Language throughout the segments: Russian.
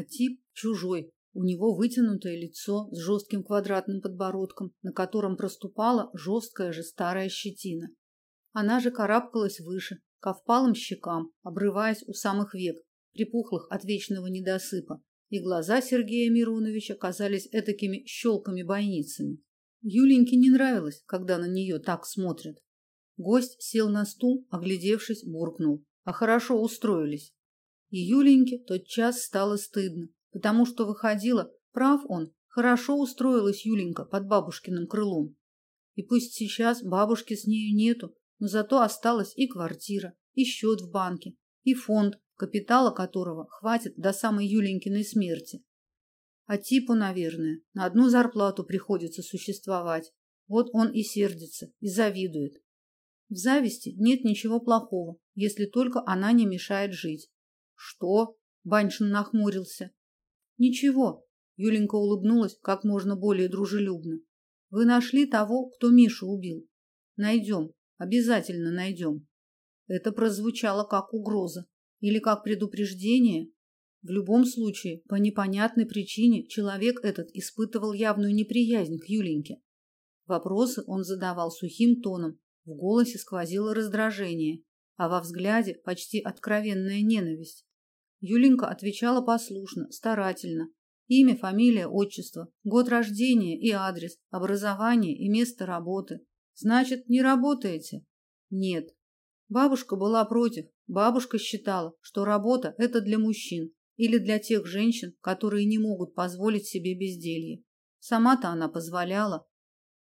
а тип чужой. У него вытянутое лицо с жестким квадратным подбородком, на котором проступала жесткая же старая щетина. Она же карабкалась выше, ко впалым щекам, обрываясь у самых век, припухлых от вечного недосыпа, и глаза Сергея Мироновича казались этакими щелками-бойницами. Юленьке не нравилось, когда на нее так смотрят. Гость сел на стул, оглядевшись, буркнул. А хорошо устроились. И Юленьке тотчас стало стыдно, потому что выходило, прав он, хорошо устроилась Юленька под бабушкиным крылом. И пусть сейчас бабушки с нею нету, но зато осталась и квартира, и счет в банке, и фонд, капитала которого хватит до самой Юленькиной смерти. А типу, наверное, на одну зарплату приходится существовать. Вот он и сердится, и завидует. В зависти нет ничего плохого, если только она не мешает жить. Что? Баншин нахмурился. Ничего. Юленька улыбнулась как можно более дружелюбно. Вы нашли того, кто Мишу убил. Найдем, обязательно найдем. Это прозвучало как угроза или как предупреждение. В любом случае, по непонятной причине человек этот испытывал явную неприязнь к Юленьке. Вопросы он задавал сухим тоном, в голосе сквозило раздражение, а во взгляде почти откровенная ненависть. Юленька отвечала послушно, старательно. Имя, фамилия, отчество, год рождения и адрес, образование и место работы. Значит, не работаете? Нет. Бабушка была против. Бабушка считала, что работа это для мужчин или для тех женщин, которые не могут позволить себе безделье. Сама-то она позволяла.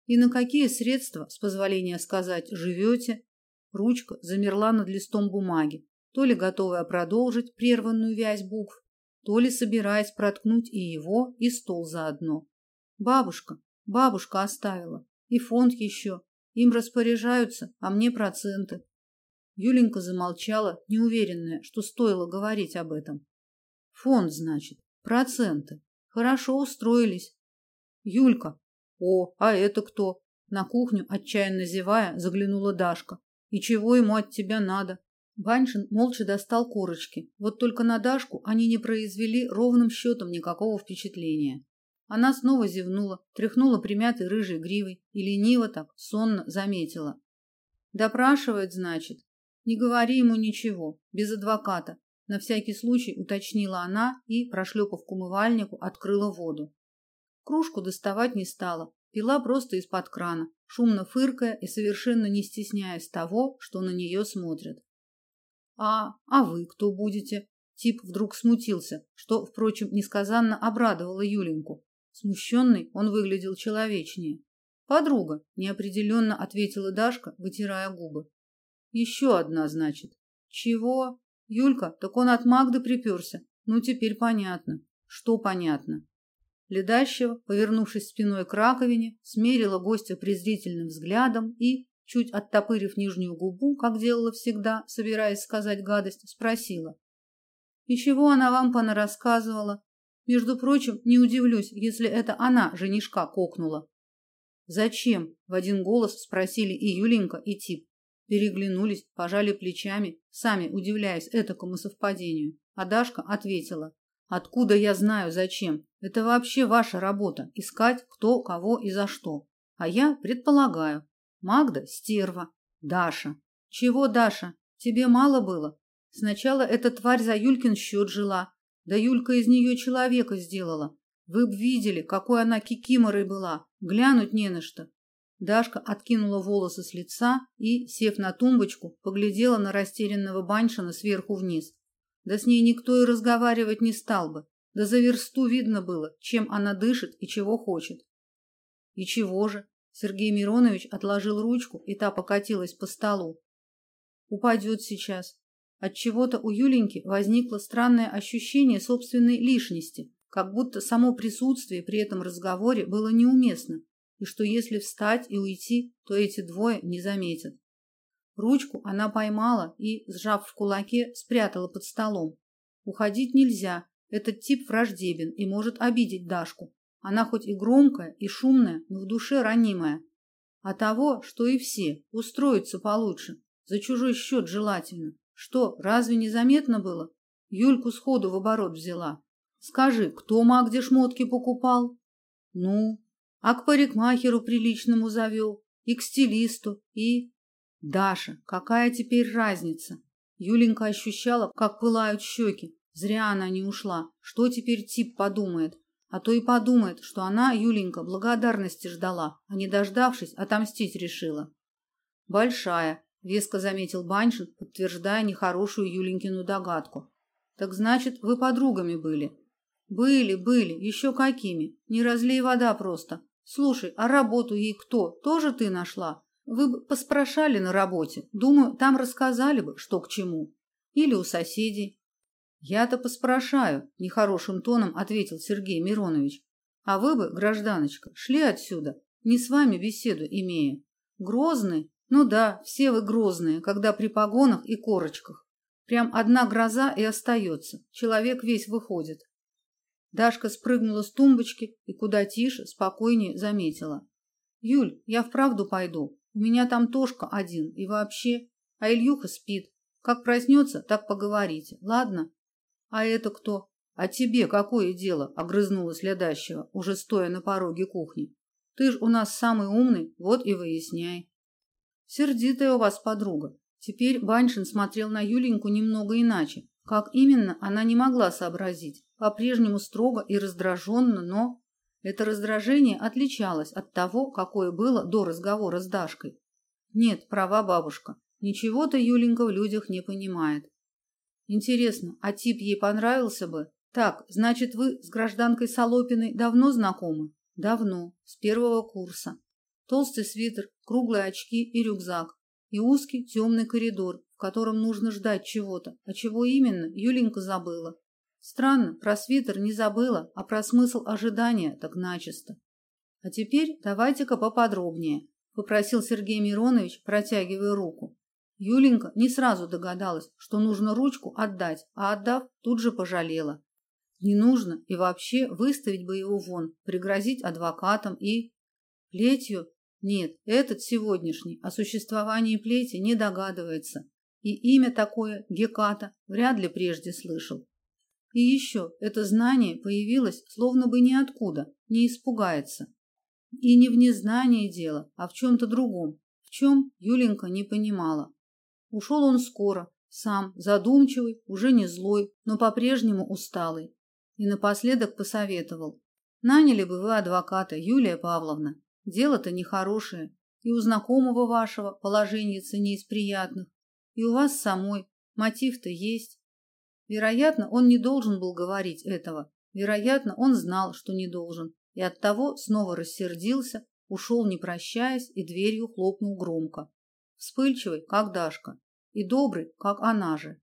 И на какие средства, с позволения сказать, живете? Ручка замерла над листом бумаги, то ли готовая продолжить прерванную вязь букв, то ли собираясь проткнуть и его, и стол заодно. Бабушка, бабушка оставила. И фонд еще. Им распоряжаются, а мне проценты. Юленька замолчала, неуверенная, что стоило говорить об этом. Фонд, значит, проценты. Хорошо устроились. Юлька. О, а это кто? На кухню, отчаянно зевая, заглянула Дашка. И чего ему от тебя надо? Баншин молча достал корочки. Вот только на Дашку они не произвели ровным счетом никакого впечатления. Она снова зевнула, тряхнула примятой рыжей гривой и лениво так, сонно заметила. Допрашивает, значит. Не говори ему ничего, без адвоката. На всякий случай уточнила она и, прошлепав к умывальнику, открыла воду. Кружку доставать не стала, пила просто из-под крана, шумно фыркая и совершенно не стесняясь того, что на нее смотрят. А, а вы кто будете? Тип вдруг смутился, что, впрочем, несказанно обрадовало Юленьку. Смущенный он выглядел человечнее. Подруга, неопределенно ответила Дашка, вытирая губы. Еще одна, значит. Чего? Юлька, так он от Магды приперся. Ну теперь понятно. Что понятно? Ледащева, повернувшись спиной к раковине, смерила гостя презрительным взглядом и, чуть оттопырив нижнюю губу, как делала всегда, собираясь сказать гадость, спросила: "И чего она вам понарассказывала? Между прочим, не удивлюсь, если это она женишка кокнула". "Зачем?" в один голос спросили и Юленька, и Тип. Переглянулись, пожали плечами, сами удивляясь этому совпадению. А Дашка ответила: Откуда я знаю зачем? Это вообще ваша работа искать кто, кого и за что. А я предполагаю. Магда стерва, Даша. Чего, Даша? Тебе мало было? Сначала эта тварь за Юлькин счет жила, да Юлька из нее человека сделала. Вы б видели, какой она кикиморой была. Глянуть не на что. Дашка откинула волосы с лица и, сев на тумбочку, поглядела на растерянного Баншина сверху вниз. Да с ней никто и разговаривать не стал бы. Да за версту видно было, чем она дышит и чего хочет. И чего же? Сергей Миронович отложил ручку, и та покатилась по столу. Упадет сейчас. От чего-то у Юленьки возникло странное ощущение собственной лишности, как будто само присутствие при этом разговоре было неуместно, и что если встать и уйти, то эти двое не заметят. Ручку она поймала и, сжав в кулаке, спрятала под столом. Уходить нельзя. Этот тип враждебен и может обидеть Дашку. Она хоть и громкая, и шумная, но в душе ранимая. А того, что и все, устроиться получше, за чужой счет желательно. Что, разве не заметно было? Юльку сходу в оборот взяла. Скажи, кто маг где шмотки покупал? Ну, а к парикмахеру приличному завел, и к стилисту, и... Даша, какая теперь разница? Юленька ощущала, как пылают щеки. Зря она не ушла. Что теперь тип подумает? А то и подумает, что она, Юленька, благодарности ждала, а не дождавшись, отомстить решила. Большая, веско заметил Баншин, подтверждая нехорошую Юленькину догадку. Так значит, вы подругами были? Были, были, еще какими. Не разлей вода просто. Слушай, а работу ей кто? Тоже ты нашла? Вы бы поспрашали на работе. Думаю, там рассказали бы, что к чему. Или у соседей. Я-то поспрашаю, нехорошим тоном ответил Сергей Миронович. А вы бы, гражданочка, шли отсюда, не с вами беседу имея. Грозный? Ну да, все вы грозные, когда при погонах и корочках. Прям одна гроза и остается. Человек весь выходит. Дашка спрыгнула с тумбочки и куда тише, спокойнее заметила: "Юль, я вправду пойду. У меня там Тошка один и вообще, а Ильюха спит. Как проснется, так поговорите. Ладно? А это кто? А тебе какое дело?" огрызнулась Лядащева, уже стоя на пороге кухни. "Ты ж у нас самый умный, вот и выясняй". Сердитая у вас подруга. Теперь Баншин смотрел на Юленьку немного иначе. Как именно, она не могла сообразить. По-прежнему строго и раздраженно, но это раздражение отличалось от того, какое было до разговора с Дашкой. Нет, права бабушка. Ничего-то Юленька в людях не понимает. Интересно, а тип ей понравился бы? Так, значит, вы с гражданкой Солопиной давно знакомы? Давно, с первого курса. Толстый свитер, круглые очки и рюкзак, и узкий темный коридор, в котором нужно ждать чего-то, а чего именно, Юленька забыла. Странно, про свитер не забыла, а про смысл ожидания так начисто. А теперь давайте-ка поподробнее, попросил Сергей Миронович, протягивая руку. Юленька не сразу догадалась, что нужно ручку отдать, а отдав, тут же пожалела. Не нужно и вообще выставить бы его вон, пригрозить адвокатам и плетью нет, этот сегодняшний о существовании плети не догадывается, и имя такое Геката вряд ли прежде слышал. И еще это знание появилось словно бы ниоткуда, не испугается. И не в незнании дело, а в чем то другом, в чем Юленька не понимала. Ушел он скоро, сам, задумчивый, уже не злой, но по-прежнему усталый. И напоследок посоветовал: "Наняли бы вы адвоката, Юлия Павловна. Дело-то нехорошее, и у знакомого вашего положение не из приятных, и у вас самой мотив-то есть. Вероятно, он не должен был говорить этого. Вероятно, он знал, что не должен, и оттого снова рассердился, ушел не прощаясь и дверью хлопнул громко. Вспыльчивый, как Дашка, и добрый, как она же.